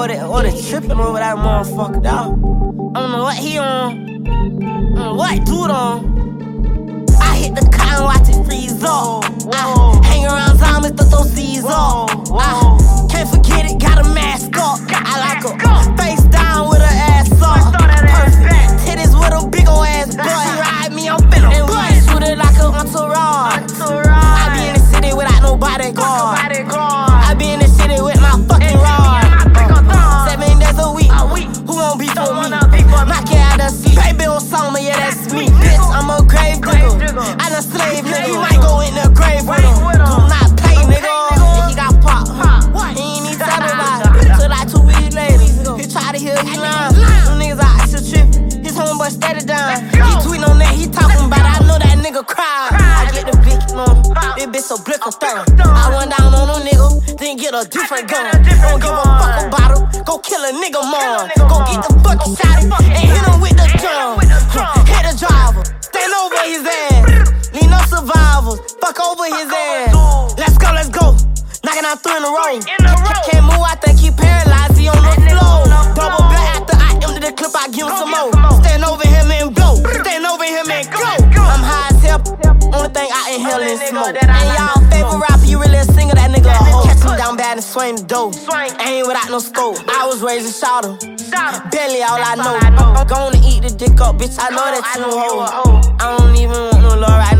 Or they, or they tripping over that motherfucker, dog. I don't know what he on. I don't know what dude on. I hit the cotton, watch it freeze up. I hang around zombies, throw those C's lying. Them niggas out shit trippin'. His homeboy steady down. He tweetin' on that, he talking about it. I know that nigga cry. I get the blick on him. This bitch so blick or thorough. I went down on them nigga, then get a different gun. Don't give a fuck about him. Go kill a nigga more. Go get the fucking shot and hit him with the drum. Hit the driver, stand over his ass. Lean up survivors, fuck over his ass. Let's go, let's go. Knocking out three in a row. Can't move, I think he paralyzed. Give him some more. Stand over him and blow. Stand over him and go. I'm high as hell. Only thing I inhale is smoke. And y'all favorite rapper, you really a singer, that nigga a hoe. Catch him down bad and swing the dough. Ain't without no scope. I was raised a shouter. Belly all I know. Gonna eat the dick up, bitch. I know that you a hoe. I don't even want no love right now.